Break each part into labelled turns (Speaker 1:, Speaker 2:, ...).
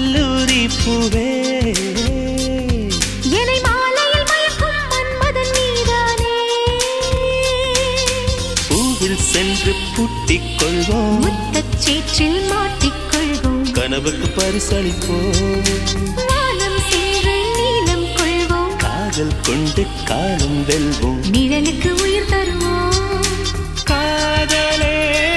Speaker 1: கல்லூரி பூவே சென்று புட்டிக் கொள்வோம்
Speaker 2: முத்தச் சேற்றில் மாட்டிக்கொள்வோம்.
Speaker 1: கனவுக்கு பரிசளிப்போம். காதல் கொண்டு காலம் வெல்வோம்.
Speaker 2: நிழலுக்கு உயிர் தருவோம்.
Speaker 1: காதலே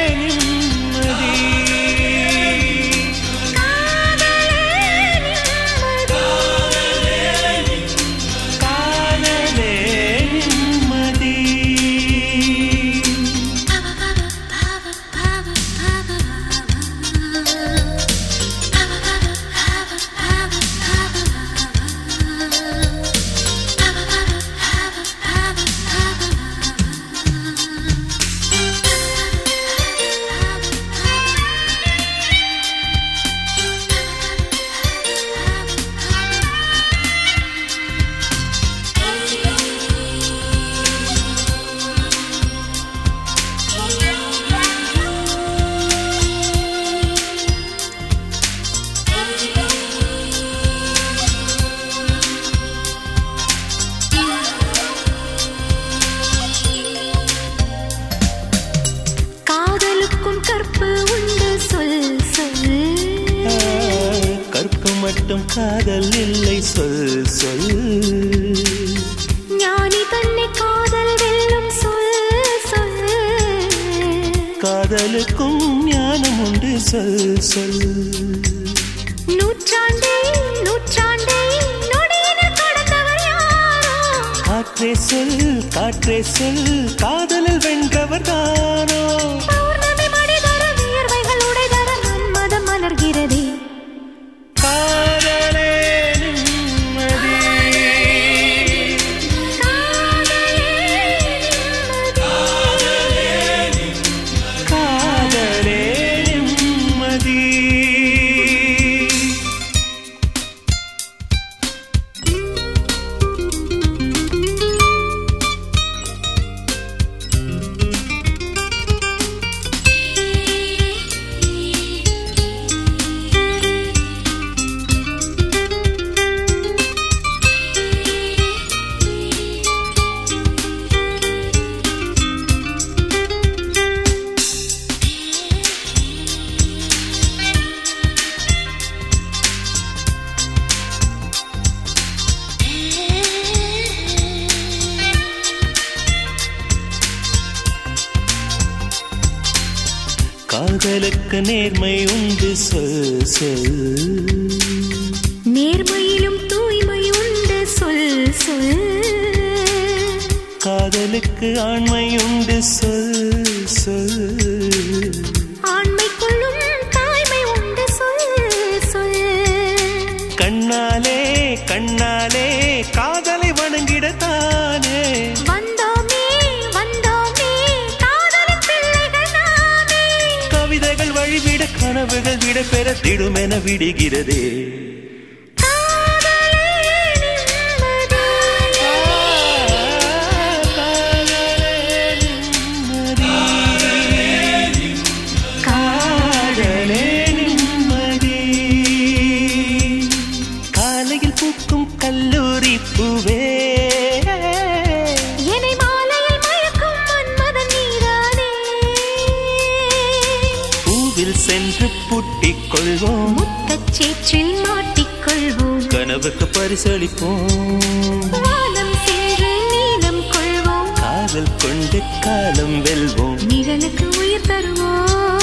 Speaker 1: மட்டும் காதல் இல்லை சொல் சொல்.
Speaker 2: ஞானி தன்னை காதல் வெல்லும் சொல் சொல்.
Speaker 1: காதலுக்கும் ஞானம் உண்டு சொல் சொல்.
Speaker 2: நூற்றாண்டே நூற்றாண்டே
Speaker 1: காற்றே சொல் காற்றே சொல் காதலில் வென்றவர் தானோ? காதலுக்கு நேர்மை உண்டு சொல் சொல்.
Speaker 2: நேர்மையிலும் தூய்மை உண்டு சொல் சொல்.
Speaker 1: காதலுக்கு ஆண்மை உண்டு சொல் சொல். கனவுகள் விட திடுமென விடுகிறதே. பூட்டிக் கொள்வோம்
Speaker 2: முத்தச் சேற்றில் மாட்டிக்கொள்வோம்.
Speaker 1: கனவுக்கு பரிசளிப்போம்.
Speaker 2: வானம் சென்று நீளம் கொள்வோம்.
Speaker 1: காதல் கொண்டு காலம் வெல்வோம்.
Speaker 2: நிழலுக்கு உயிர் தருவோம்.